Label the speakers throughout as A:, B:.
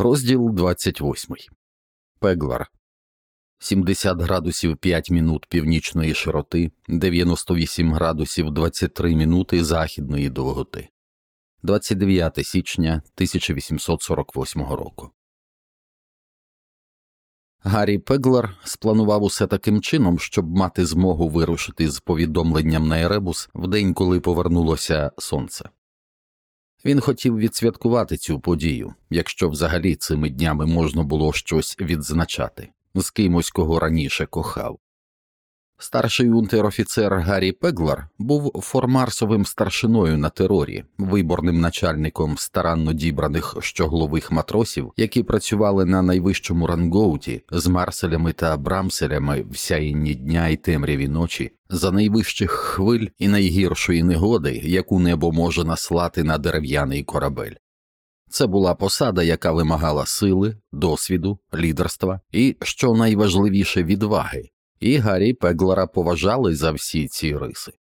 A: Розділ 28. Пеглар 70 градусів 5 мінут північної широти, 98 градусів 23 мінути західної довготи. 29 січня 1848 року. Гаррі Пеглар спланував усе таким чином, щоб мати змогу вирушити з повідомленням на Еребус в день, коли повернулося сонце. Він хотів відсвяткувати цю подію, якщо взагалі цими днями можна було щось відзначати з кимось, кого раніше кохав. Старший унтер-офіцер Гаррі Пеглар був формарсовим старшиною на терорі, виборним начальником старанно дібраних щоглових матросів, які працювали на найвищому рангоуті з марселями та брамселями в сяєнні дня і темряві ночі, за найвищих хвиль і найгіршої негоди, яку небо може наслати на дерев'яний корабель. Це була посада, яка вимагала сили, досвіду, лідерства і, що найважливіше, відваги і Гаррі Пеглера поважали за всі ці риси.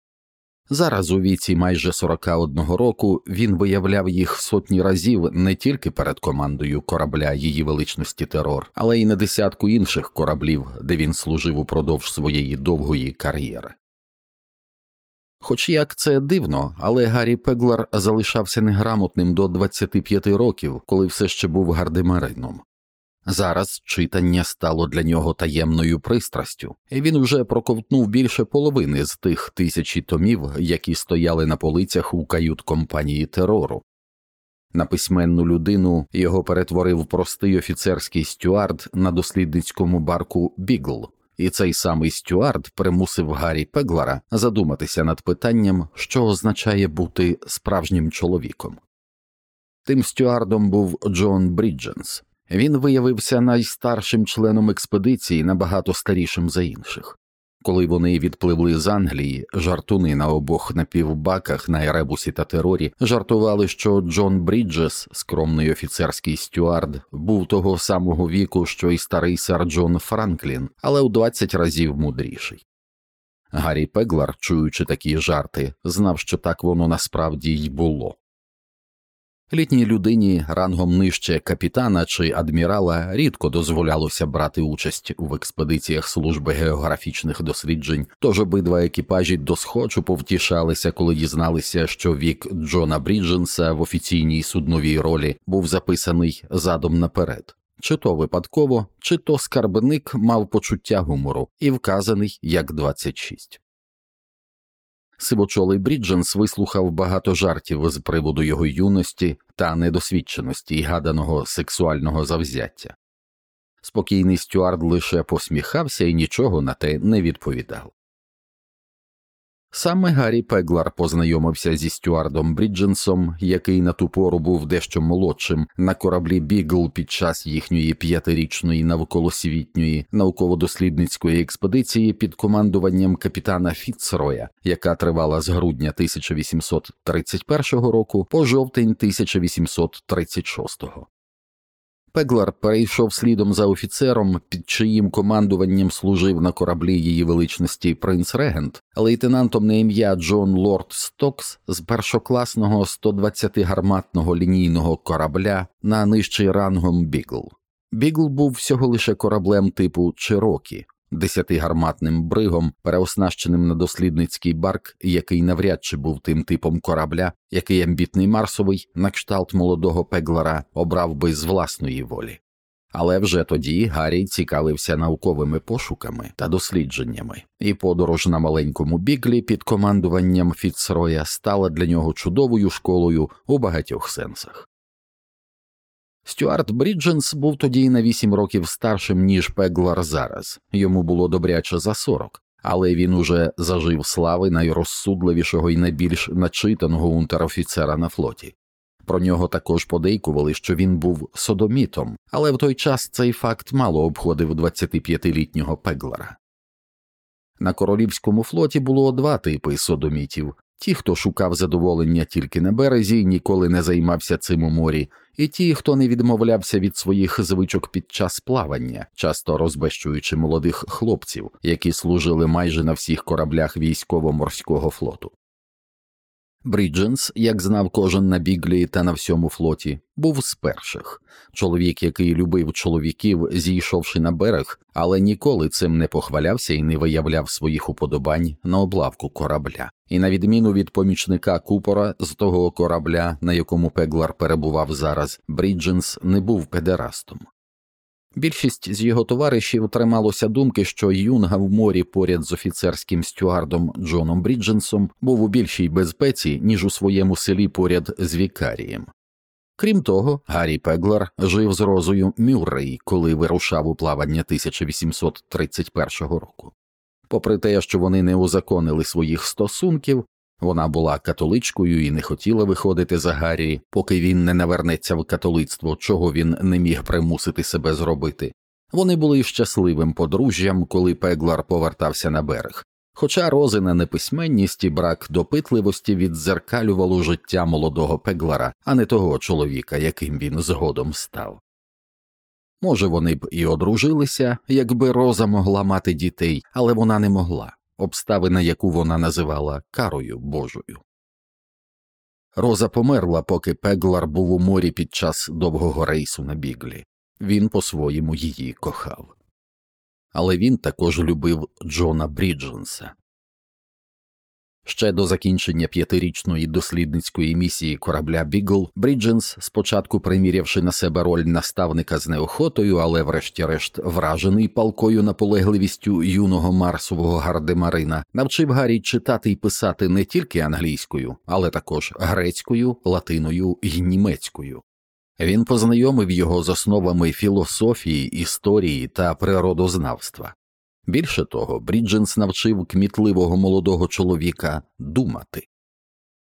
A: Зараз у віці майже 41 року він виявляв їх сотні разів не тільки перед командою корабля її величності терор, але й на десятку інших кораблів, де він служив упродовж своєї довгої кар'єри. Хоч як це дивно, але Гаррі Пеглер залишався неграмотним до 25 років, коли все ще був гардемарином. Зараз читання стало для нього таємною пристрастю, і він вже проковтнув більше половини з тих тисячі томів, які стояли на полицях у кают компанії терору. На письменну людину його перетворив простий офіцерський стюард на дослідницькому барку Бігл, і цей самий стюард примусив Гаррі Пеглара задуматися над питанням, що означає бути справжнім чоловіком. Тим стюардом був Джон Брідженс. Він виявився найстаршим членом експедиції, набагато старішим за інших. Коли вони відпливли з Англії, жартуни на обох напівбаках на Еребусі та терорі жартували, що Джон Бріджес, скромний офіцерський стюард, був того самого віку, що й старий сер Джон Франклін, але у 20 разів мудріший. Гаррі Пеглар, чуючи такі жарти, знав, що так воно насправді й було. Літній людині рангом нижче капітана чи адмірала рідко дозволялося брати участь в експедиціях служби географічних досліджень, тож обидва екіпажі досхочу повтішалися, коли дізналися, що вік Джона Брідженса в офіційній судновій ролі був записаний задом наперед. Чи то випадково, чи то скарбник мав почуття гумору і вказаний як 26. Сивочолий Брідженс вислухав багато жартів з приводу його юності та недосвідченості і гаданого сексуального завзяття. Спокійний стюард лише посміхався і нічого на те не відповідав. Саме Гаррі Пеглар познайомився зі Стюардом Брідженсом, який на ту пору був дещо молодшим на кораблі Бігл під час їхньої п'ятирічної навколосвітньої науково-дослідницької експедиції під командуванням капітана Фіцроя, яка тривала з грудня 1831 року по жовтень 1836. Пеглар перейшов слідом за офіцером, під чиїм командуванням служив на кораблі її величності принц Регент, лейтенантом на ім'я Джон Лорд Стокс з першокласного 120-гарматного лінійного корабля на нижчий рангом Бігл. Бігл був всього лише кораблем типу Чирокі, десятигарматним бригом, переоснащеним на дослідницький барк, який навряд чи був тим типом корабля, який амбітний Марсовий, на кшталт молодого Пеглера, обрав би з власної волі. Але вже тоді Гаррі цікавився науковими пошуками та дослідженнями, і подорож на маленькому біглі під командуванням Фіцроя стала для нього чудовою школою у багатьох сенсах. Стюарт Брідженс був тоді на вісім років старшим, ніж Пеглар зараз, йому було добряче за сорок, але він уже зажив слави найрозсудливішого і найбільш начитаного унтер-офіцера на флоті. Про нього також подейкували, що він був содомітом, але в той час цей факт мало обходив 25-літнього Пеглара. На королівському флоті було два типи содомітів ті, хто шукав задоволення тільки на березі, ніколи не займався цим у морі, і ті, хто не відмовлявся від своїх звичок під час плавання, часто розбещуючи молодих хлопців, які служили майже на всіх кораблях військово-морського флоту. Брідженс, як знав кожен на біглі та на всьому флоті, був зі штибу чоловіків, який любив чоловіків, зійшовши на берег, але ніколи цим не похвалявся і не виявляв своїх уподобань на облавку корабля. І на відміну від помічника купора з того корабля, на якому Пеглар перебував зараз, Брідженс не був педерастом. Більшість з його товаришів трималося думки, що юнга в морі поряд з офіцерським стюардом Джоном Брідженсом був у більшій безпеці, ніж у своєму селі поряд з Вікарієм. Крім того, Гаррі Пеглер жив з Розою Мюррей, коли вирушав у плавання 1831 року. Попри те, що вони не узаконили своїх стосунків, вона була католичкою і не хотіла виходити за Гаррі, поки він не навернеться в католицтво, чого він не міг примусити себе зробити. Вони були щасливим подружжям, коли Пеглар повертався на берег. Хоча розина неписьменність і брак допитливості віддзеркалювало життя молодого Пеглара, а не того чоловіка, яким він згодом став. Може, вони б і одружилися, якби Роза могла мати дітей, але вона не могла обставина, яку вона називала карою Божою. Роза померла, поки Пеглар був у морі під час довгого рейсу на біглі. Він по своєму її кохав. Але він також любив Джона Брідженса. Ще до закінчення п'ятирічної дослідницької місії корабля Бігл Брідженс, спочатку примірявши на себе роль наставника з неохотою, але врешті-решт вражений палкою наполегливістю юного марсового гардемарина, навчив Гаррі читати і писати не тільки англійською, але також грецькою, латиною і німецькою. Він познайомив його з основами філософії, історії та природознавства. Більше того, Брідженс навчив кмітливого молодого чоловіка думати.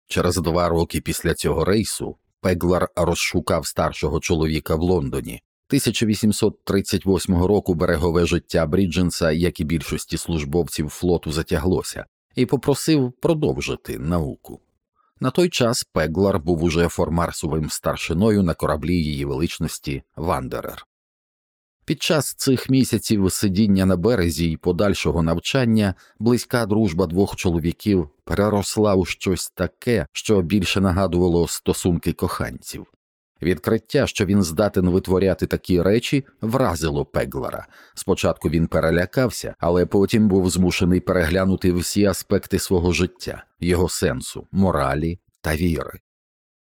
A: Через два роки після цього рейсу Пеглар розшукав старшого чоловіка в Лондоні. 1838 року берегове життя Брідженса, як і більшості службовців флоту, затяглося, і попросив продовжити науку. На той час Пеглар був уже формарсовим старшиною на кораблі її величності Вандерер. Під час цих місяців сидіння на березі і подальшого навчання близька дружба двох чоловіків переросла у щось таке, що більше нагадувало стосунки коханців. Відкриття, що він здатен витворяти такі речі, вразило Пеглара. Спочатку він перелякався, але потім був змушений переглянути всі аспекти свого життя, його сенсу, моралі та віри.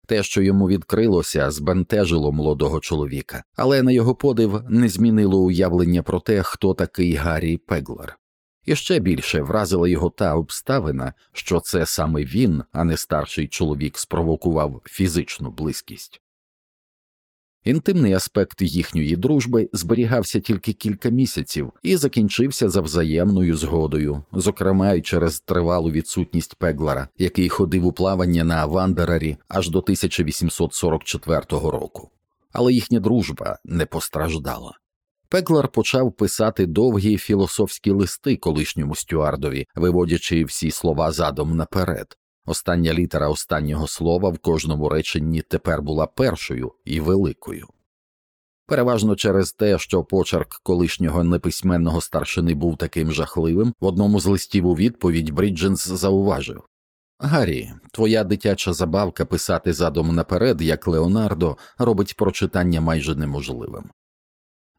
A: Те, що йому відкрилося, збентежило молодого чоловіка, але на його подив не змінило уявлення про те, хто такий Гаррі Пеглер. І ще більше вразила його та обставина, що це саме він, а не старший чоловік, спровокував фізичну близькість. Інтимний аспект їхньої дружби зберігався тільки кілька місяців і закінчився за взаємною згодою, зокрема й через тривалу відсутність Пеглера, який ходив у плавання на Вандерері аж до 1844 року. Але їхня дружба не постраждала. Пеглер почав писати довгі філософські листи колишньому стюардові, виводячи всі слова задом наперед, Остання літера останнього слова в кожному реченні тепер була першою і великою. Переважно через те, що почерк колишнього неписьменного старшини був таким жахливим, в одному з листів у відповідь Брідженс зауважив Гаррі, твоя дитяча забавка писати задом наперед, як Леонардо, робить прочитання майже неможливим.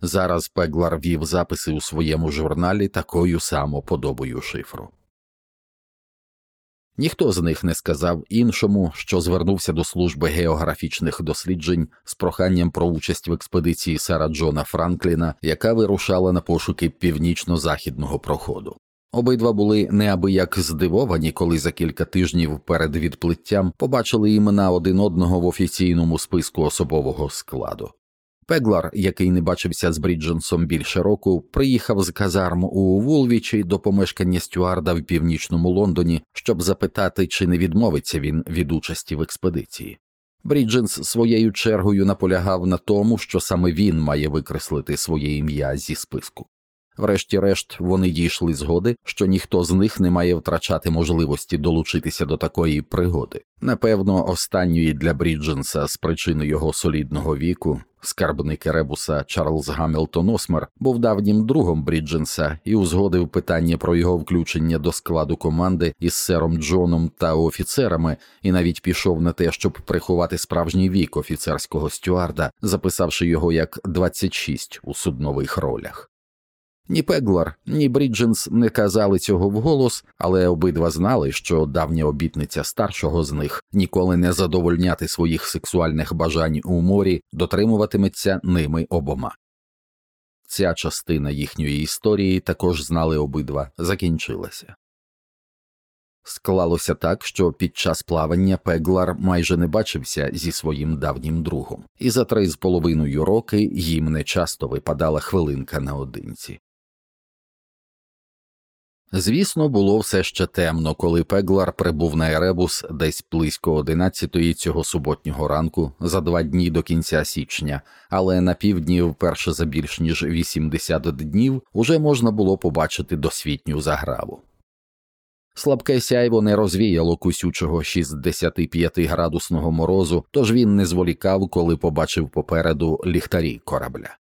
A: Зараз Пеглар вів записи у своєму журналі такою самоподобою шифру. Ніхто з них не сказав іншому, що звернувся до служби географічних досліджень з проханням про участь в експедиції Сара Джона Франкліна, яка вирушала на пошуки північно-західного проходу. Обидва були неабияк здивовані, коли за кілька тижнів перед відплиттям побачили імена один одного в офіційному списку особового складу. Пеглар, який не бачився з Брідженсом більше року, приїхав з казарм у Вулвічі до помешкання Стюарда в північному Лондоні, щоб запитати, чи не відмовиться він від участі в експедиції. Брідженс своєю чергою наполягав на тому, що саме він має викреслити своє ім'я зі списку. Врешті-решт, вони дійшли згоди, що ніхто з них не має втрачати можливості долучитися до такої пригоди. Напевно, останньої для Брідженса з причини його солідного віку скарбник Еребуса Чарльз Гамілтон Осмер, був давнім другом Брідженса і узгодив питання про його включення до складу команди із сером Джоном та офіцерами, і навіть пішов на те, щоб приховати справжній вік офіцерського стюарда, записавши його як 26 у суднових ролях. Ні Пеглар, ні Брідженс не казали цього вголос, але обидва знали, що давня обітниця старшого з них ніколи не задовольняти своїх сексуальних бажань у морі дотримуватиметься ними обома. Ця частина їхньої історії також знали обидва, закінчилася. Склалося так, що під час плавання Пеглар майже не бачився зі своїм давнім другом, і за три з половиною роки їм не часто випадала хвилинка наодинці. Звісно, було все ще темно, коли Пеглар прибув на Еребус десь близько одинадцятої цього суботнього ранку за два дні до кінця січня, але на півдні, вперше за більш ніж 80 днів, уже можна було побачити досвітню заграву. Слабке сяйво не розвіяло кусючого 65 градусного морозу, тож він не зволікав, коли побачив попереду ліхтарі корабля.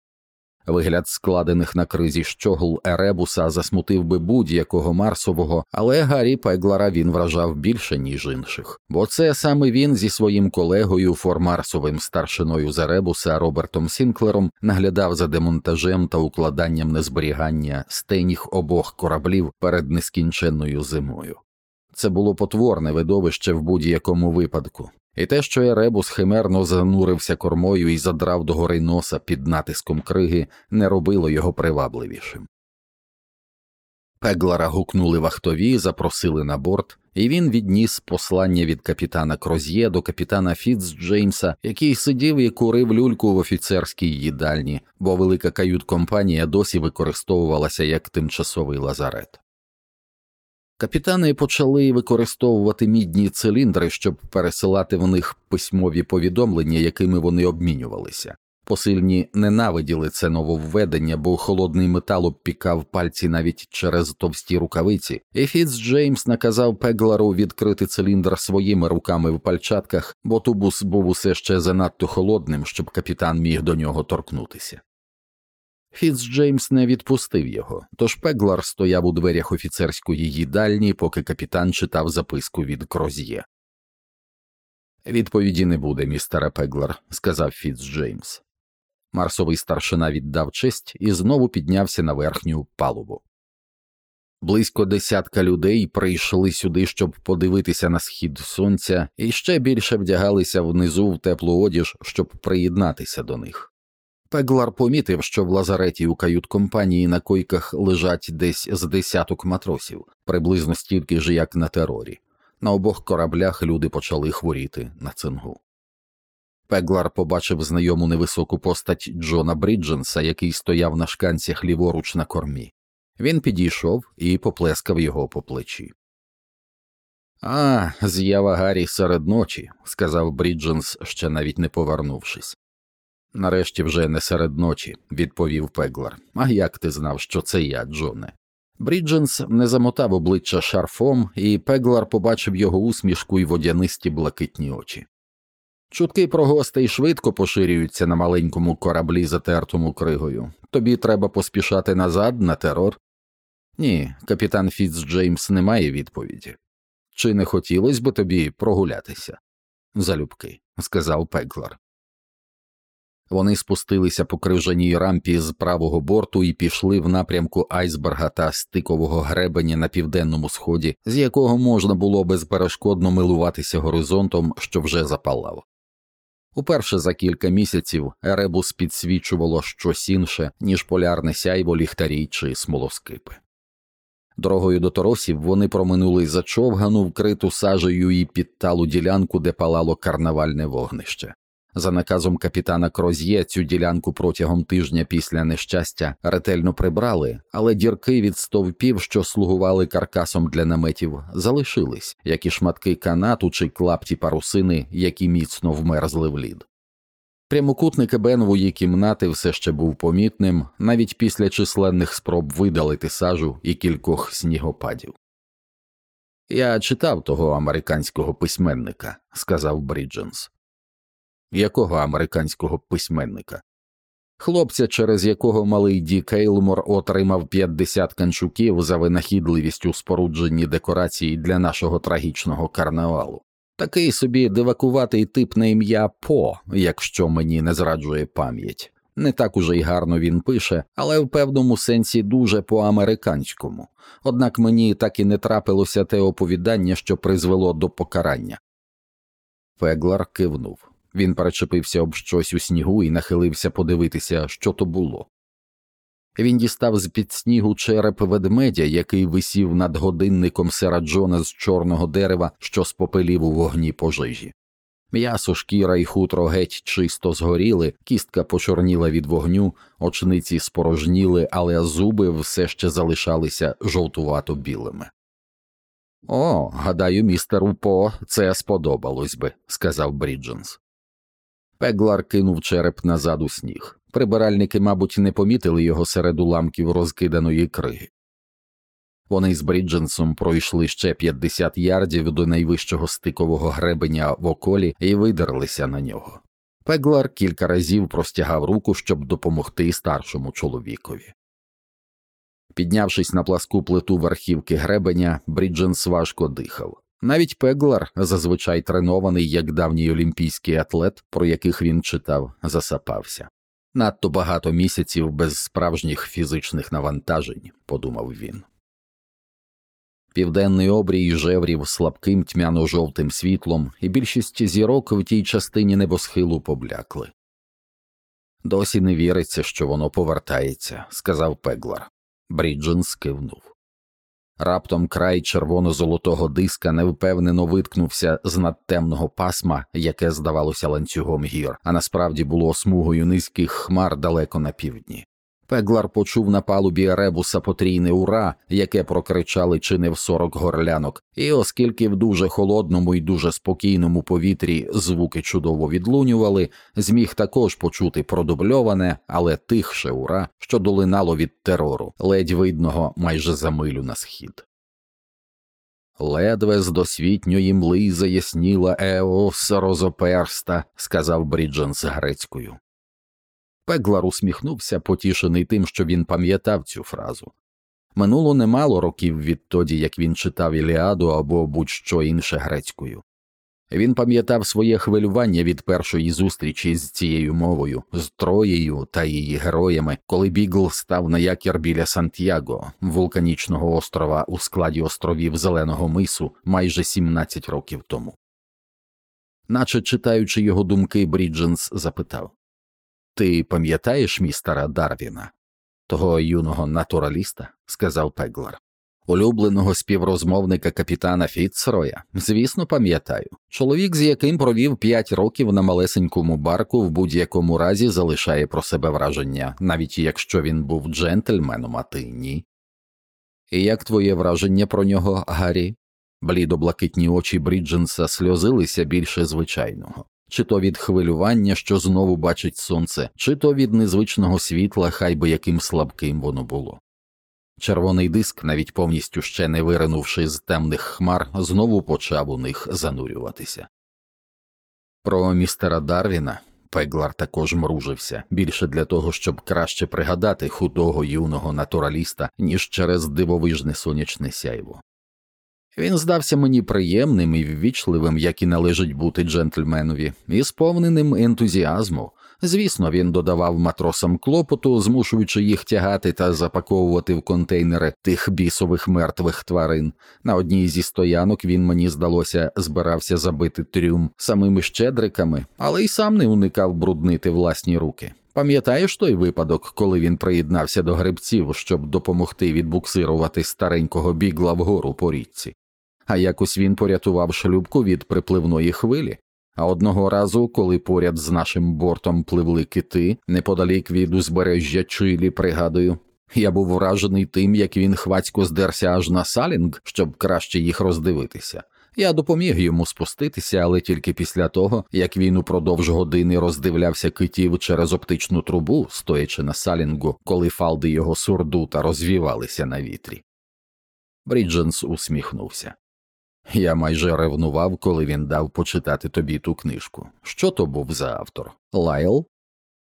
A: Вигляд складених на кризі щогл Еребуса засмутив би будь-якого Марсового, але Гаррі Пеглара він вражав більше, ніж інших, бо це саме він зі своїм колегою формарсовим старшиною з Еребуса Робертом Сінклером наглядав за демонтажем та укладанням незберігання стеніх обох кораблів перед нескінченною зимою. Це було потворне видовище в будь-якому випадку, і те, що Еребус химерно занурився кормою і задрав догори носа під натиском криги, не робило його привабливішим. Пеглара гукнули вахтові, запросили на борт, і він відніс послання від капітана Кроз'є до капітана Фіц Джеймса, який сидів і курив люльку в офіцерській їдальні, бо велика кают-компанія досі використовувалася як тимчасовий лазарет. Капітани почали використовувати мідні циліндри, щоб пересилати в них письмові повідомлення, якими вони обмінювалися. Посильні ненавиділи це нововведення, бо холодний метал обпікав пальці навіть через товсті рукавиці, і Фіц Джеймс наказав Пеглару відкрити циліндр своїми руками в пальчатках, бо тубус був усе ще занадто холодним, щоб капітан міг до нього торкнутися. Фіц Джеймс не відпустив його, тож Пеглар стояв у дверях офіцерської їдальні, поки капітан читав записку від Кроз'є. Відповіді не буде, містере Пеглар, сказав Фіц Джеймс. Марсовий старшина віддав честь і знову піднявся на верхню палубу. Близько десятка людей прийшли сюди, щоб подивитися на схід сонця, і ще більше вдягалися внизу в теплу одіж, щоб приєднатися до них. Пеглар помітив, що в лазареті у кают-компанії на койках лежать десь з десяток матросів, приблизно стільки ж, як на терорі. На обох кораблях люди почали хворіти на цингу. Пеглар побачив знайому невисоку постать Джона Брідженса, який стояв на шканцях ліворуч на кормі. Він підійшов і поплескав його по плечі. А, з'ява Гаррі серед ночі, сказав Брідженс, ще навіть не повернувшись. Нарешті вже не серед ночі, відповів Пеглар. А як ти знав, що це я, Джоне? Брідженс не замотав обличчя шарфом, і Пеглар побачив його усмішку і водянисті блакитні очі. Чутки про гостей швидко поширюються на маленькому кораблі, затертому кригою. Тобі треба поспішати назад на терор? Ні, капітан Фіц Джеймс не має відповіді. Чи не хотілося б тобі прогулятися? Залюбки, сказав Пеглар. Вони спустилися по крижаній рампі з правого борту і пішли в напрямку айсберга та стикового гребеня на південному сході, з якого можна було безперешкодно милуватися горизонтом, що вже запалав. Уперше за кілька місяців Еребус підсвічувало щось інше, ніж полярне сяйво ліхтарі чи смолоскипи. Дорогою до торосів вони проминули зачовгану, вкриту сажею і підталу ділянку, де палало карнавальне вогнище. За наказом капітана Кроз'є цю ділянку протягом тижня після нещастя ретельно прибрали, але дірки від стовпів, що слугували каркасом для наметів, залишились, як і шматки канату чи клапті парусини, які міцно вмерзли в лід. Прямокутник Бенової кімнати все ще був помітним, навіть після численних спроб видалити сажу і кількох снігопадів. Я читав того американського письменника, сказав Брідженс. Якого американського письменника? Хлопця, через якого малий Ді Кейлмор отримав 50 канчуків за винахідливість у спорудженні декорації для нашого трагічного карнавалу. Такий собі дивакуватий тип на ім'я По, якщо мені не зраджує пам'ять. Не так уже й гарно він пише, але в певному сенсі дуже по американському. Однак мені так і не трапилося те оповідання, що призвело до покарання. Феглар кивнув. Він перечепився об щось у снігу і нахилився подивитися, що то було. Він дістав з під снігу череп ведмедя, який висів над годинником сера Джона з чорного дерева, що спопелів у вогні пожежі. М'ясо, шкіра і хутро геть чисто згоріли, кістка почорніла від вогню, очниці спорожніли, але зуби все ще залишалися жовтувато білими. О, гадаю, містеру По це сподобалось би, сказав Брідженс. Пеглар кинув череп назад у сніг. Прибиральники, мабуть, не помітили його серед уламків розкиданої криги. Вони з Брідженсом пройшли ще 50 ярдів до найвищого стикового гребеня в околі і видерлися на нього. Пеглар кілька разів простягав руку, щоб допомогти старшому чоловікові. Піднявшись на пласку плиту верхівки гребеня, Брідженс важко дихав. Навіть Пеглар, зазвичай тренований як давній олімпійський атлет, про яких він читав, засапався. Надто багато місяців без справжніх фізичних навантажень, подумав він. Південний обрій жеврів слабким тьмяно жовтим світлом, і більшість зірок в тій частині небосхилу поблякли. Досі не віриться, що воно повертається, сказав Пеглар. Бріджен скивнув. Раптом край червоно-золотого диска невпевнено виткнувся з надтемного пасма, яке здавалося ланцюгом гір, а насправді було смугою низьких хмар далеко на півдні. Пеглар почув на палубі ребуса потрійне ура, яке прокричали чи не в сорок горлянок, і оскільки в дуже холодному і дуже спокійному повітрі звуки чудово відлунювали, зміг також почути продубльоване, але тихше ура, що долинало від терору, ледь видного майже за милю на схід. Ледве з досвітньої мли заясніла Еос розоперста, сказав Брідженс грецькою. Пеглар усміхнувся, потішений тим, що він пам'ятав цю фразу. Минуло немало років відтоді, як він читав Іліаду або будь-що інше грецькою. Він пам'ятав своє хвилювання від першої зустрічі з цією мовою, з Троєю та її героями, коли Бігл став на якір біля Сантьяго, вулканічного острова у складі островів Зеленого мису майже 17 років тому. Наче читаючи його думки, Брідженс запитав ти пам'ятаєш містера Дарвіна, того юного натураліста, сказав Пеглар. Улюбленого співрозмовника капітана Фіцроя, звісно, пам'ятаю, чоловік, з яким провів п'ять років на малесенькому барку, в будь-якому разі залишає про себе враження, навіть якщо він був джентльменом, а ти ні. І як твоє враження про нього, Гаррі? Блідо блакитні очі Брідженса сльозилися більше звичайного чи то від хвилювання, що знову бачить сонце, чи то від незвичного світла, хай би яким слабким воно було. Червоний диск, навіть повністю ще не виринувши з темних хмар, знову почав у них занурюватися. Про містера Дарвіна Пеглар також мружився більше для того, щоб краще пригадати худого юного натураліста, ніж через дивовижне сонячне сяйво. Він здався мені приємним і ввічливим, як і належить бути джентльменові, і сповненим ентузіазму. Звісно, він додавав матросам клопоту, змушуючи їх тягати та запаковувати в контейнери тих бісових мертвих тварин. На одній зі стоянок він, мені здалося, збирався забити трюм самими щедриками, але й сам не уникав бруднити власні руки. Пам'ятаєш той випадок, коли він приєднався до гребців, щоб допомогти відбуксирувати старенького бігла вгору по річці? А якось він порятував шлюбку від припливної хвилі. А одного разу, коли поряд з нашим бортом пливли кити, неподалік від узбережжя Чилі, пригадую, я був вражений тим, як він хвацько здерся аж на салінг, щоб краще їх роздивитися. Я допоміг йому спуститися, але тільки після того, як він упродовж години роздивлявся китів через оптичну трубу, стоячи на салінгу, коли фалди його сурдута розвівалися на вітрі. Брідженс усміхнувся. Я майже ревнував, коли він дав почитати тобі ту книжку. Що то був за автор? Лайл?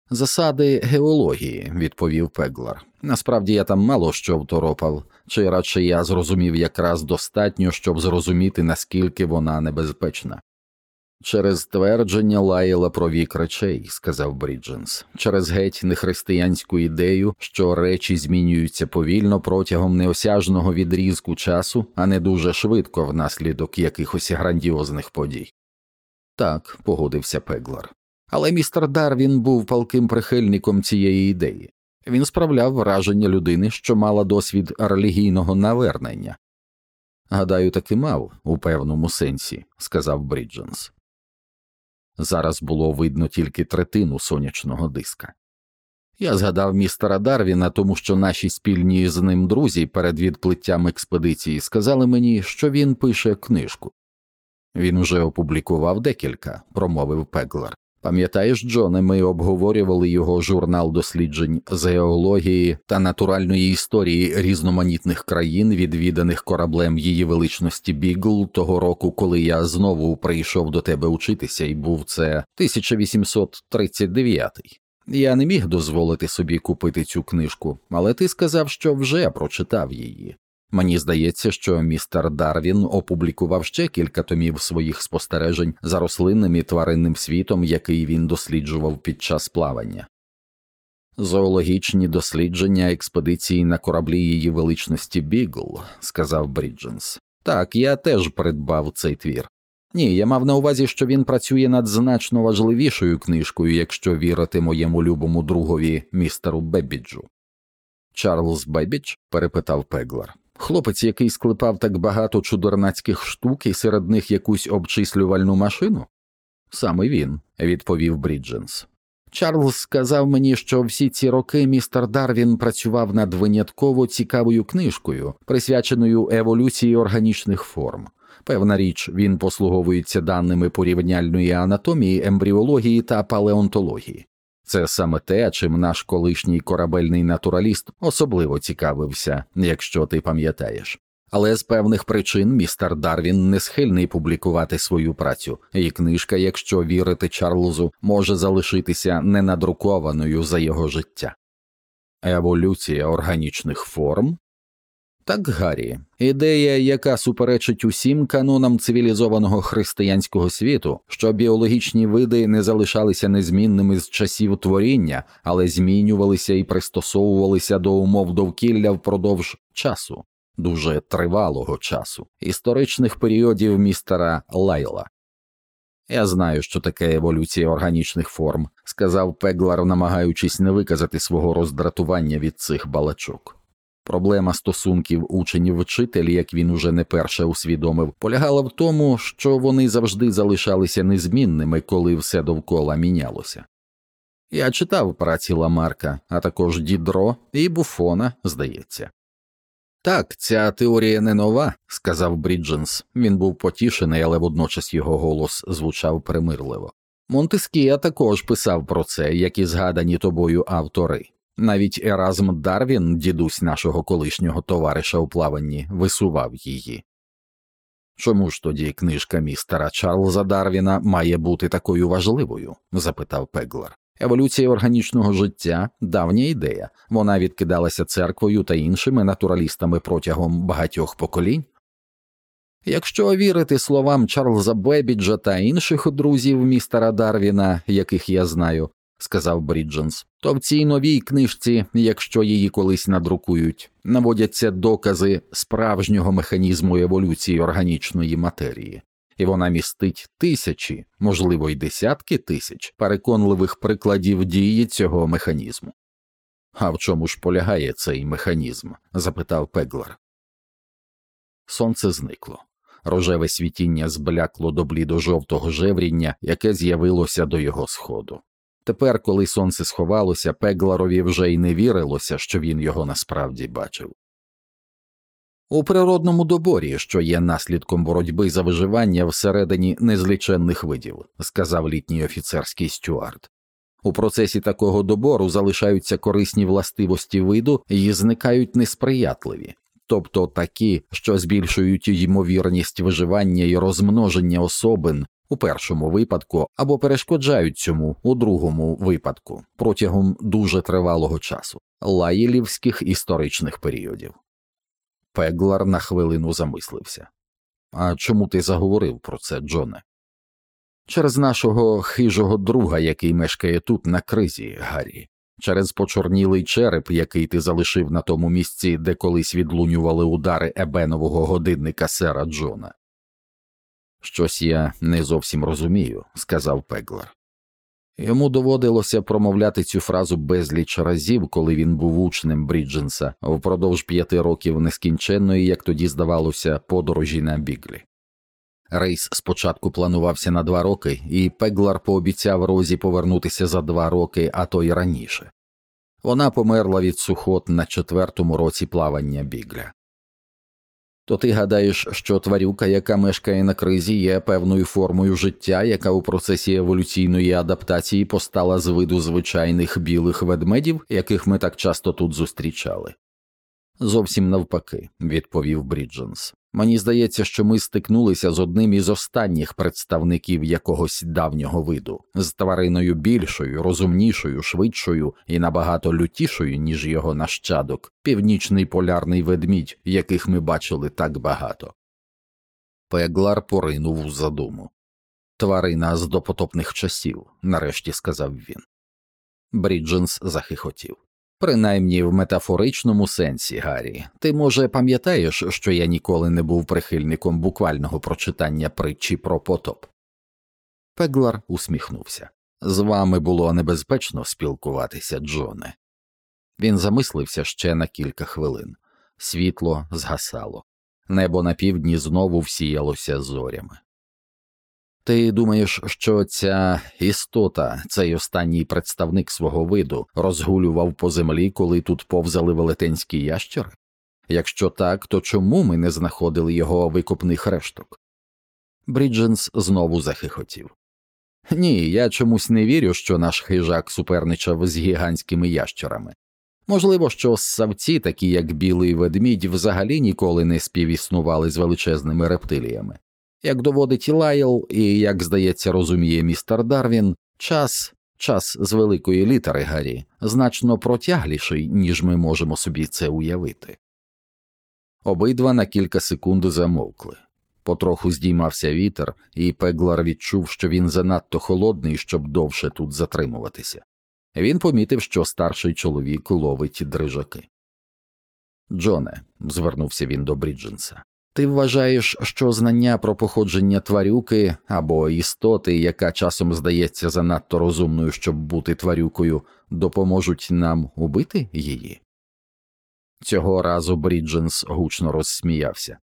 A: Засади геології, відповів Пеглар. Насправді я там мало що второпав, чи радше я зрозумів якраз достатньо, щоб зрозуміти, наскільки вона небезпечна. Через твердження лаяла про вік речей, сказав Брідженс, через геть нехристиянську ідею, що речі змінюються повільно протягом неосяжного відрізку часу, а не дуже швидко внаслідок якихось грандіозних подій. Так, погодився Пеглар. Але містер Дарвін був палким прихильником цієї ідеї. Він справляв враження людини, що мала досвід релігійного навернення. Гадаю, таки мав у певному сенсі, сказав Брідженс. Зараз було видно тільки третину сонячного диска. Я згадав містера Дарвіна, тому що наші спільні з ним друзі перед відплиттям експедиції сказали мені, що він пише книжку. Він уже опублікував декілька, промовив Пеглар. Пам'ятаєш, Джоне, ми обговорювали його журнал досліджень з геології та натуральної історії різноманітних країн, відвіданих кораблем її величності Бігл того року, коли я знову прийшов до тебе учитися, і був це 1839. Я не міг дозволити собі купити цю книжку, але ти сказав, що вже прочитав її. Мені здається, що містер Дарвін опублікував ще кілька томів своїх спостережень за рослинним і тваринним світом, який він досліджував під час плавання. Зоологічні дослідження експедиції на кораблі її величності Бігл, сказав Брідженс. Так, я теж придбав цей твір. Ні, я мав на увазі, що він працює над значно важливішою книжкою, якщо вірити моєму любому другові містеру Бебіджу. Чарльз Бебідж? перепитав Пеглар. Хлопець, який склепав так багато чудернацьких штук і серед них якусь обчислювальну машину? Саме він, відповів Брідженс. Чарльз сказав мені, що всі ці роки містер Дарвін працював над винятково цікавою книжкою, присвяченою еволюції органічних форм. Певна річ, він послуговується даними порівняльної анатомії, ембріології та палеонтології. Це саме те, чим наш колишній корабельний натураліст особливо цікавився, якщо ти пам'ятаєш. Але з певних причин містер Дарвін не схильний публікувати свою працю, і книжка, якщо вірити Чарлзу, може залишитися ненадрукованою за його життя. Еволюція органічних форм так, Гаррі, ідея, яка суперечить усім канонам цивілізованого християнського світу, що біологічні види не залишалися незмінними з часів творіння, але змінювалися і пристосовувалися до умов довкілля впродовж часу, дуже тривалого часу, історичних періодів містера Лайла. Я знаю, що таке еволюція органічних форм, сказав Пеглар, намагаючись не виказати свого роздратування від цих балачок. Проблема стосунків ученів вчитель, як він уже не перше усвідомив, полягала в тому, що вони завжди залишалися незмінними, коли все довкола мінялося. Я читав праці Ламарка, а також Дідро і Буфона, здається. Так, ця теорія не нова, сказав Брідженс. Він був потішений, але водночас його голос звучав примирливо. Монтескія також писав про це, як і згадані тобою автори. Навіть Еразм Дарвін, дідусь нашого колишнього товариша у плаванні, висував її. Чому ж тоді книжка містера Чарльза Дарвіна має бути такою важливою? запитав Пеглар. Еволюція органічного життя давня ідея, вона відкидалася церквою та іншими натуралістами протягом багатьох поколінь. Якщо вірити словам Чарльза Бебіджа та інших друзів містера Дарвіна, яких я знаю, сказав Брідженс, то в цій новій книжці, якщо її колись надрукують, наводяться докази справжнього механізму еволюції органічної матерії, і вона містить тисячі, можливо, й десятки тисяч переконливих прикладів дії цього механізму. А в чому ж полягає цей механізм? запитав Пеглар. Сонце зникло. Рожеве світіння зблякло до блідо жовтого жевріння, яке з'явилося до його сходу. Тепер, коли сонце сховалося, Пегларові вже й не вірилося, що він його насправді бачив. У природному доборі, що є наслідком боротьби за виживання всередині незліченних видів, сказав літній офіцерський стюард. У процесі такого добору залишаються корисні властивості виду і зникають несприятливі, тобто такі, що збільшують ймовірність виживання і розмноження особин у першому випадку або перешкоджають цьому у другому випадку протягом дуже тривалого часу лаїлівських історичних періодів. Пеглар на хвилину замислився. А чому ти заговорив про це, Джоне? Через нашого хижого друга, який мешкає тут на кризі, Гаррі, через почорнілий череп, який ти залишив на тому місці, де колись відлунювали удари ебенового годинника сера Джона. Щось я не зовсім розумію, сказав Пеглар. Йому доводилося промовляти цю фразу безліч разів, коли він був учнем Брідженса впродовж п'яти років нескінченної, як тоді здавалося, подорожі на біглі. Рейс спочатку планувався на два роки, і Пеглар пообіцяв Розі повернутися за два роки, а то й раніше. Вона померла від сухот на четвертому році плавання бігля. То ти гадаєш, що тварюка, яка мешкає на кризі, є певною формою життя, яка у процесі еволюційної адаптації постала з виду звичайних білих ведмедів, яких ми так часто тут зустрічали? Зовсім навпаки, відповів Брідженс. Мені здається, що ми стикнулися з одним із останніх представників якогось давнього виду, з твариною більшою, розумнішою, швидшою і набагато лютішою, ніж його нащадок, північний полярний ведмідь, яких ми бачили так багато. Пеглар поринув у задуму. Тварина з допотопних часів, нарешті сказав він. Брідженс захихотів. Принаймні в метафоричному сенсі, Гаррі, ти, може, пам'ятаєш, що я ніколи не був прихильником буквального прочитання притчі про потоп. Пеглар усміхнувся. З вами було небезпечно спілкуватися, Джоне. Він замислився ще на кілька хвилин. Світло згасало, небо на півдні знову всіялося зорями. Ти думаєш, що ця істота, цей останній представник свого виду, розгулював по землі, коли тут повзали велетенські ящери? Якщо так, то чому ми не знаходили його викупних решток? Брідженс знову захихотів. Ні, я чомусь не вірю, що наш хижак суперничав з гігантськими ящерами. Можливо, що ссавці, такі як білий ведмідь, взагалі ніколи не співіснували з величезними рептиліями. Як доводить Лайл, і як здається, розуміє містер Дарвін, час, час з великої літери Гаррі, значно протягліший, ніж ми можемо собі це уявити. Обидва на кілька секунд замовкли. Потроху здіймався вітер, і Пеглар відчув, що він занадто холодний, щоб довше тут затримуватися. Він помітив, що старший чоловік ловить дрижаки. Джоне, звернувся він до Брідженса, ти вважаєш, що знання про походження тварюки або істоти, яка часом здається занадто розумною, щоб бути тварюкою, допоможуть нам убити її? Цього разу Брідженс гучно розсміявся.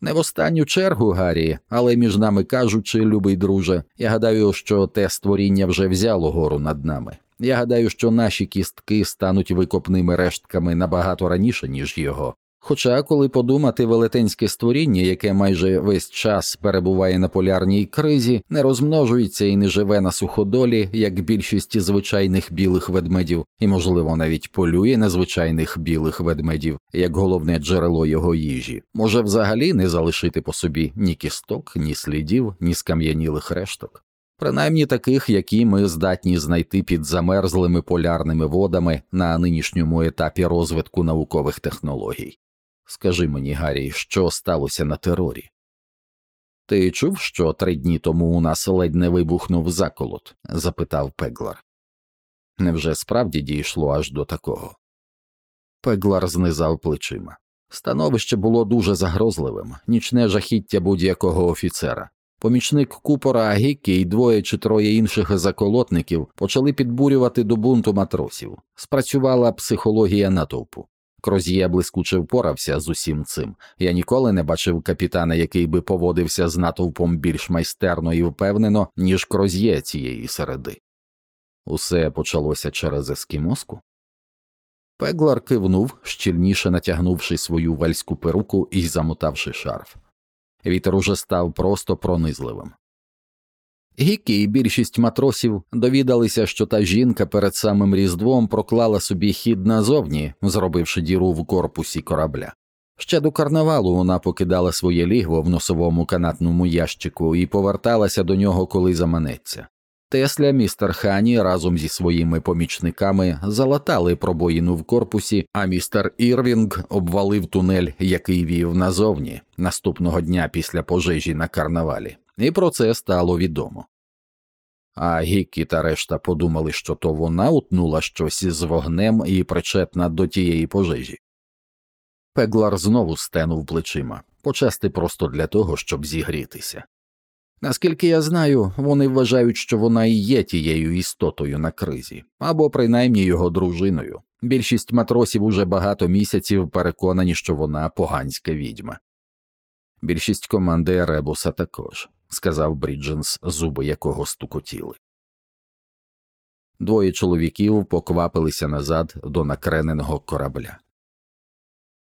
A: Не в останню чергу, Гаррі, але між нами кажучи, любий друже, я гадаю, що те створіння вже взяло гору над нами. Я гадаю, що наші кістки стануть викопними рештками набагато раніше, ніж його, Хоча, коли подумати велетенське створіння, яке майже весь час перебуває на полярній кризі, не розмножується і не живе на суходолі, як більшість звичайних білих ведмедів, і, можливо, навіть полює на звичайних білих ведмедів, як головне джерело його їжі, може взагалі не залишити по собі ні кісток, ні слідів, ні скам'янілих решток. Принаймні таких, які ми здатні знайти під замерзлими полярними водами на нинішньому етапі розвитку наукових технологій. Скажи мені, Гаррі, що сталося на терорі? Ти чув, що три дні тому у нас ледь не вибухнув заколот? запитав Пеглар. Невже справді дійшло аж до такого? Пеглар знизав плечима. Становище було дуже загрозливим, нічне жахіття будь-якого офіцера. Помічник купора Гіккі і двоє чи троє інших заколотників почали підбурювати до бунту матросів. Спрацювала психологія натовпу. Кроз'є блискуче впорався з усім цим. Я ніколи не бачив капітана, який би поводився з натовпом більш майстерно і впевнено, ніж кроз'є цієї середи. Усе почалося через ескімоску. Пеглар кивнув, щільніше натягнувши свою вальську перуку і замотавши шарф. Вітер уже став просто пронизливим. Гікі і більшість матросів довідалися, що та жінка перед самим різдвом проклала собі хід назовні, зробивши діру в корпусі корабля. Ще до карнавалу вона покидала своє лігво в носовому канатному ящику і поверталася до нього, коли заманеться. Тесля, містер Хані разом зі своїми помічниками залатали пробоїну в корпусі, а містер Ірвінг обвалив тунель, який вів назовні наступного дня після пожежі на карнавалі, і про це стало відомо. А Гіккі та решта подумали, що то вона утнула щось з вогнем і причетна до тієї пожежі. Пеглар знову стенув плечима, почасти просто для того, щоб зігрітися. Наскільки я знаю, вони вважають, що вона і є тією істотою на кризі, або принаймні його дружиною. Більшість матросів уже багато місяців переконані, що вона поганська відьма. Більшість команди Еребуса також, сказав Брідженс, зуби якого стукотіли. Двоє чоловіків поквапилися назад до накрененого корабля.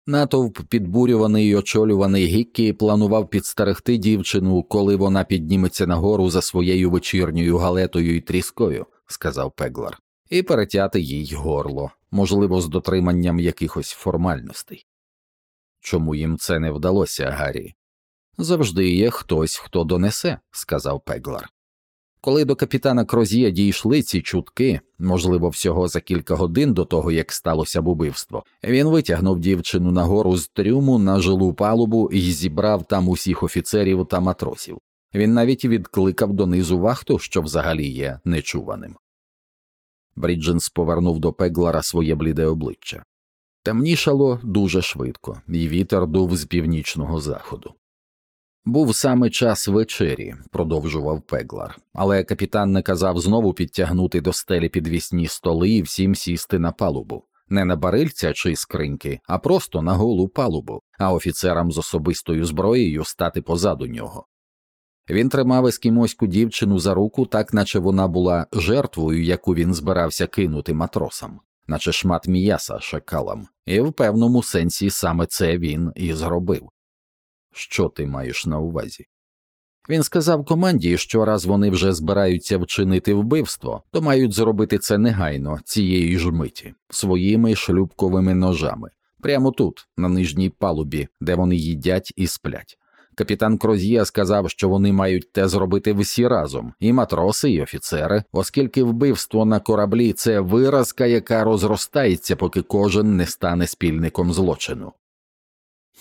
A: Натовп, підбурюваний й очолюваний Гіккі, планував підстерегти дівчину, коли вона підніметься нагору за своєю вечірньою галетою і тріскою, сказав Пеглар, і перетяти їй горло, можливо, з дотриманням якихось формальностей. Чому їм це не вдалося, Гаррі? Завжди є хтось, хто донесе, сказав Пеглар. Коли до капітана Крозія дійшли ці чутки, можливо, всього за кілька годин до того, як сталося б убивство, він витягнув дівчину нагору з трюму на жилу палубу і зібрав там усіх офіцерів та матросів. Він навіть відкликав донизу вахту, що взагалі є нечуваним. Брідженс повернув до Пеглара своє бліде обличчя. Темнішало дуже швидко, і вітер дув з північного заходу. Був саме час вечері, продовжував Пеглар, але капітан наказав знову підтягнути до стелі підвісні столи і всім сісти на палубу, не на барильця чи скриньки, а просто на голу палубу, а офіцерам з особистою зброєю стати позаду нього. Він тримав ескімоську дівчину за руку, так наче вона була жертвою, яку він збирався кинути матросам, наче шмат м'яса шакалам, і в певному сенсі саме це він і зробив. Що ти маєш на увазі? Він сказав команді, що раз вони вже збираються вчинити вбивство, то мають зробити це негайно цієї ж миті, своїми шлюбковими ножами, прямо тут, на нижній палубі, де вони їдять і сплять. Капітан Кроз'є сказав, що вони мають те зробити всі разом, і матроси, і офіцери, оскільки вбивство на кораблі це виразка, яка розростається, поки кожен не стане спільником злочину.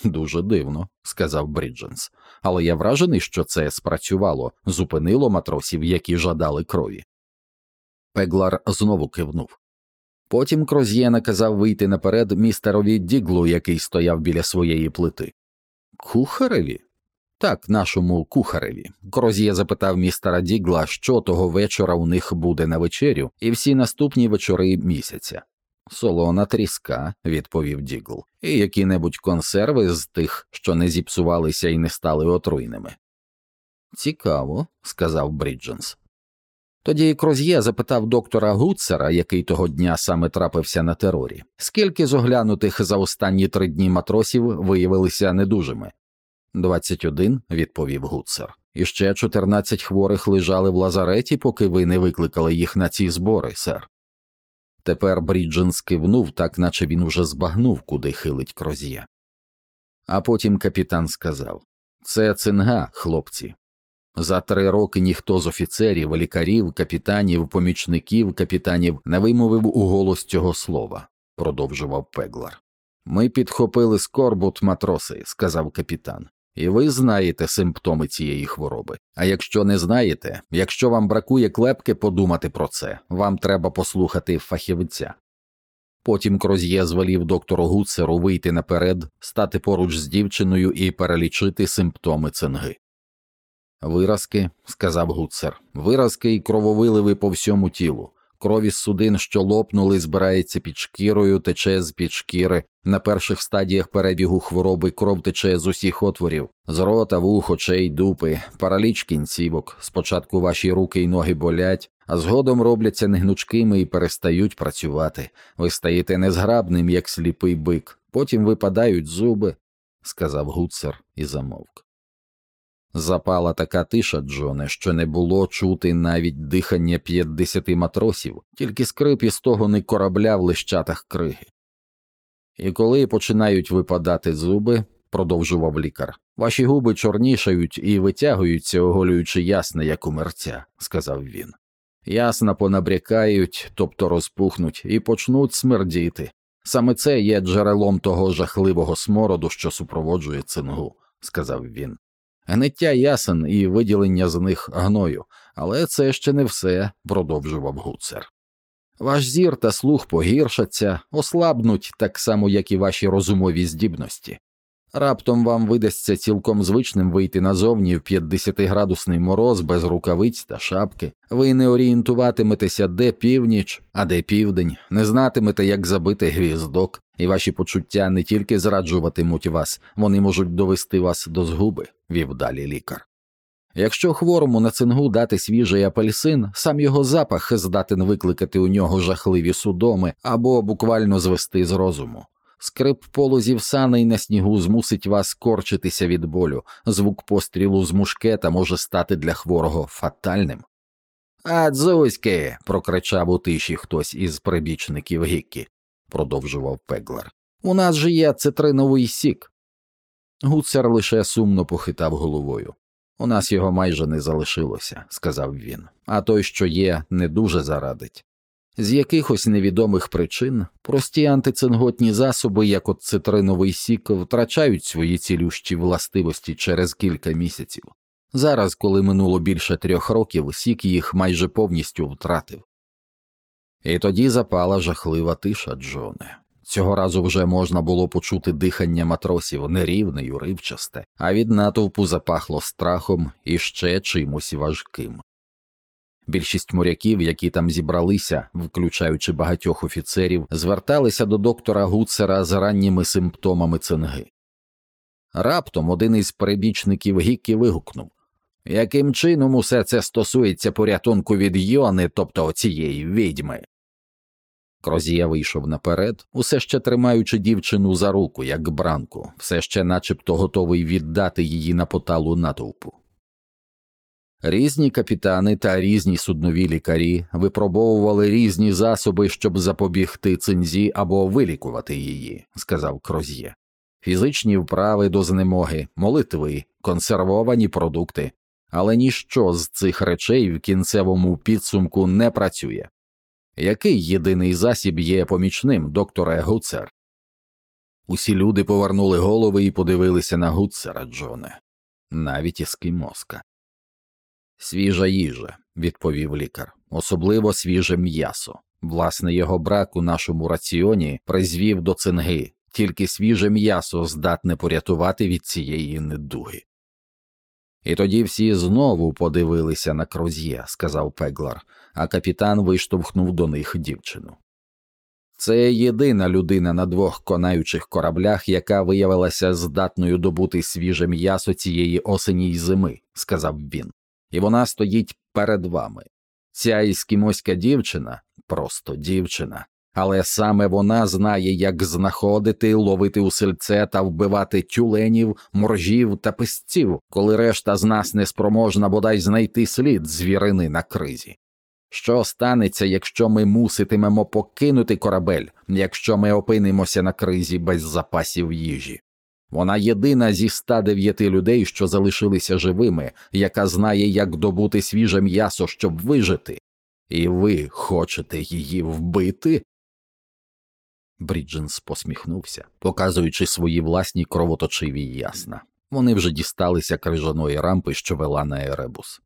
A: Дуже дивно, сказав Брідженс, але я вражений, що це спрацювало, зупинило матросів, які жадали крові. Пеглар знову кивнув. Потім Кроз'є наказав вийти наперед містерові Діглу, який стояв біля своєї плити. Кухареві? Так, нашому кухареві. Кроз'є запитав містера Дігла, що того вечора у них буде на вечерю, і всі наступні вечори місяця. Солона тріска, відповів Дігл, і які небудь консерви з тих, що не зіпсувалися і не стали отруйними. Цікаво, сказав Брідженс. Тоді Кроз'є запитав доктора Гудсера, який того дня саме трапився на терорі, скільки з оглянутих за останні три дні матросів виявилися недужими. Двадцять один, відповів Гуцер. І ще чотирнадцять хворих лежали в лазареті, поки ви не викликали їх на ці збори, сер. Тепер Бріджен скивнув, так наче він уже збагнув, куди хилить кроз'є. А потім капітан сказав Це цинга, хлопці. За три роки ніхто з офіцерів, лікарів, капітанів, помічників, капітанів не вимовив у голос цього слова, продовжував Пеглар. Ми підхопили скорбут матроси, сказав капітан. І ви знаєте симптоми цієї хвороби. А якщо не знаєте, якщо вам бракує клепки подумати про це, вам треба послухати фахівця. Потім Кроз'є звелів доктору Гуцеру вийти наперед, стати поруч з дівчиною і перелічити симптоми цинги. Виразки, сказав Гуцер, виразки і крововиливи по всьому тілу. Крові з судин, що лопнули, збирається під шкірою, тече з під шкіри. На перших стадіях перебігу хвороби кров тече з усіх отворів, з рота, вух, очей, дупи, параліч кінцівок. Спочатку ваші руки й ноги болять, а згодом робляться негнучкими і перестають працювати. Ви стаєте незграбним, як сліпий бик, потім випадають зуби, сказав Гуцер і замовк. Запала така тиша, Джоне, що не було чути навіть дихання п'ятдесяти матросів, тільки скрип із того не корабля в лищатах криги. І коли починають випадати зуби, продовжував лікар, ваші губи чорнішають і витягуються, оголюючи ясне, як у мерця, сказав він. Ясна понабрякають, тобто розпухнуть, і почнуть смердіти. Саме це є джерелом того жахливого смороду, що супроводжує цингу, сказав він. Гниття ясен і виділення з них гною, але це ще не все, продовжував гуцер. Ваш зір та слух погіршаться, ослабнуть так само, як і ваші розумові здібності. Раптом вам видасться цілком звичним вийти назовні в 50-градусний мороз без рукавиць та шапки, ви не орієнтуватиметеся, де північ, а де південь, не знатимете, як забити гвіздок, і ваші почуття не тільки зраджуватимуть вас, вони можуть довести вас до згуби, вів далі лікар. Якщо хворому на цингу дати свіжий апельсин, сам його запах здатен викликати у нього жахливі судоми або буквально звести з розуму. Скрип полозів саней на снігу змусить вас корчитися від болю, звук пострілу з мушкета може стати для хворого фатальним. А дзузьки. прокричав у тиші хтось із прибічників Гіккі, продовжував Пеглер. У нас же є цитриновий сік. Гуцер лише сумно похитав головою. У нас його майже не залишилося, сказав він, а той, що є, не дуже зарадить. З якихось невідомих причин прості антицинготні засоби, як от цитриновий сік, втрачають свої цілющі властивості через кілька місяців. Зараз, коли минуло більше трьох років, сік їх майже повністю втратив. І тоді запала жахлива тиша, Джоне. Цього разу вже можна було почути дихання матросів нерівне й уривчасте, а від натовпу запахло страхом і ще чимось важким. Більшість моряків, які там зібралися, включаючи багатьох офіцерів, зверталися до доктора Гуцера з ранніми симптомами цинги. Раптом один із перебічників Гіккі вигукнув Яким чином усе це стосується порятунку від Йони, тобто цієї відьми? Крозія вийшов наперед, усе ще тримаючи дівчину за руку, як бранку, все ще начебто готовий віддати її на поталу натовпу. Різні капітани та різні суднові лікарі випробовували різні засоби, щоб запобігти цинзі або вилікувати її, сказав Кроз'є. Фізичні вправи до знемоги, молитви, консервовані продукти, але ніщо з цих речей в кінцевому підсумку не працює. Який єдиний засіб є помічним, докторе Гуцер? Усі люди повернули голови і подивилися на Гуцера, Джоне, навіть іскімоска. Свіжа їжа, відповів лікар, особливо свіже м'ясо. Власне, його брак у нашому раціоні призвів до цинги, тільки свіже м'ясо здатне порятувати від цієї недуги. І тоді всі знову подивилися на кроз'є, сказав Пеглар, а капітан виштовхнув до них дівчину. Це єдина людина на двох конаючих кораблях, яка виявилася здатною добути свіже м'ясо цієї осені й зими, сказав він і вона стоїть перед вами. Ця іскімоська дівчина просто дівчина, але саме вона знає, як знаходити, ловити у та вбивати тюленів, моржів та песців, коли решта з нас не спроможна бодай знайти слід звірини на кризі. Що станеться, якщо ми муситимемо покинути корабель, якщо ми опинимося на кризі без запасів їжі? Вона єдина зі 109 людей, що залишилися живими, яка знає, як добути свіже м'ясо, щоб вижити, і ви хочете її вбити? Брідженс посміхнувся, показуючи свої власні кровоточиві ясна. Вони вже дісталися крижаної рампи, що вела на Еребус.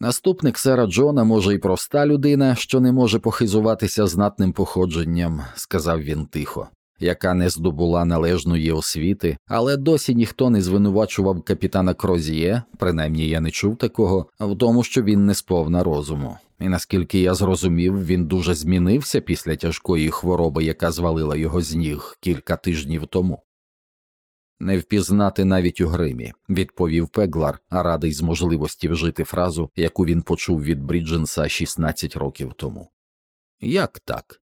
A: Наступник сера Джона, може, і проста людина, що не може похизуватися знатним походженням, сказав він тихо яка не здобула належної освіти, але досі ніхто не звинувачував капітана Крозіє, принаймні я не чув такого, в тому, що він не сповна розуму. І наскільки я зрозумів, він дуже змінився після тяжкої хвороби, яка звалила його з ніг кілька тижнів тому. Не впізнати навіть у гримі, відповів Пеглар, а радий з можливості вжити фразу, яку він почув від Брідженса 16 років тому. Як так?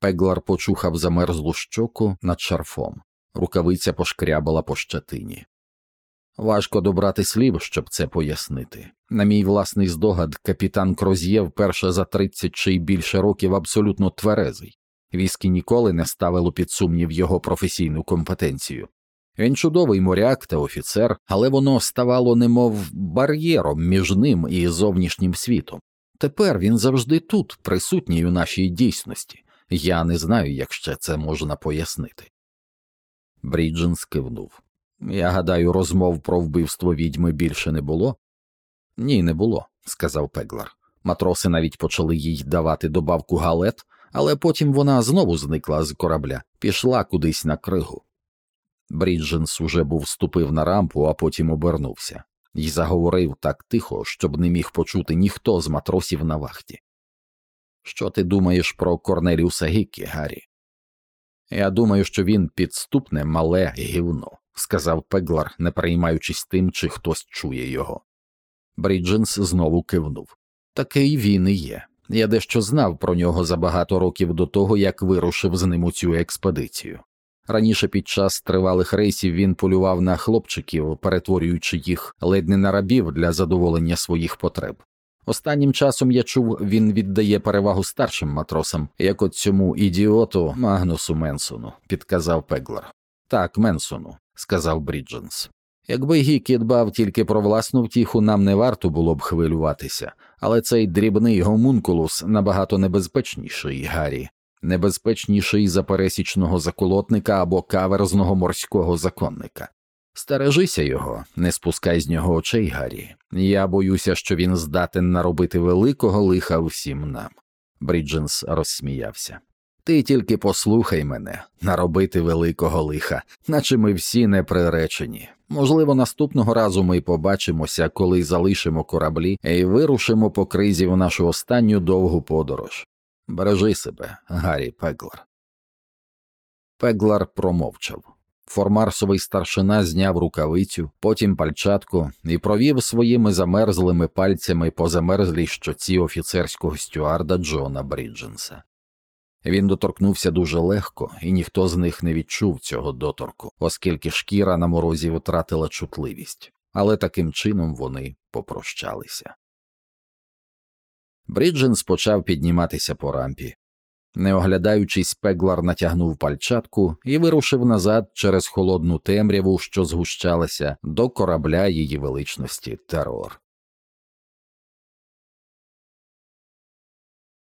A: Пеглар почухав замерзлу щоку над шарфом, рукавиця пошкрябала по щатині. Важко добрати слів, щоб це пояснити. На мій власний здогад, капітан Кроз'є вперше за тридцять чи й більше років абсолютно тверезий. Віскі ніколи не ставило під сумнів його професійну компетенцію. Він чудовий моряк та офіцер, але воно ставало немов бар'єром між ним і зовнішнім світом. Тепер він завжди тут, присутній у нашій дійсності. Я не знаю, як ще це можна пояснити. Бріджен скивнув. Я гадаю, розмов про вбивство відьми більше не було? Ні, не було, сказав Пеглар. Матроси навіть почали їй давати добавку галет, але потім вона знову зникла з корабля, пішла кудись на кригу. Брідженс уже був ступив на рампу, а потім обернувся, і заговорив так тихо, щоб не міг почути ніхто з матросів на вахті. Що ти думаєш про Корнеліуса Гіккі, Гаррі? Я думаю, що він підступне мале гівно, сказав Пеглар, не переймаючись тим, чи хтось чує його. Брідженс знову кивнув. Такий він і є. Я дещо знав про нього за багато років до того, як вирушив з ним у цю експедицію. Раніше під час тривалих рейсів він полював на хлопчиків, перетворюючи їх ледь не на рабів для задоволення своїх потреб. Останнім часом я чув, він віддає перевагу старшим матросам, як от цьому ідіоту Магнусу Менсону, підказав Пеглар. Так, Менсону, сказав Брідженс. Якби Гікі дбав тільки про власну втіху, нам не варто було б хвилюватися, але цей дрібний гомункулус набагато небезпечніший, Гаррі, небезпечніший за пересічного заколотника або каверзного морського законника. Стережися його, не спускай з нього очей, Гаррі. Я боюся, що він здатен наробити великого лиха всім нам. Брідженс розсміявся. Ти тільки послухай мене, наробити великого лиха, наче ми всі не приречені. Можливо, наступного разу ми побачимося, коли залишимо кораблі і вирушимо по кризі в нашу останню довгу подорож. Бережи себе, Гаррі Пеглар. Пеглар промовчав. Формарсовий старшина зняв рукавицю, потім пальчатку і провів своїми замерзлими пальцями по замерзлій щоці офіцерського стюарда Джона Брідженса. Він доторкнувся дуже легко, і ніхто з них не відчув цього доторку, оскільки шкіра на морозі втратила чутливість, але таким чином вони попрощалися. Брідженс почав підніматися по рампі. Не оглядаючись, Пеглар натягнув пальчатку і вирушив назад через холодну темряву, що згущалася, до корабля її величності терор.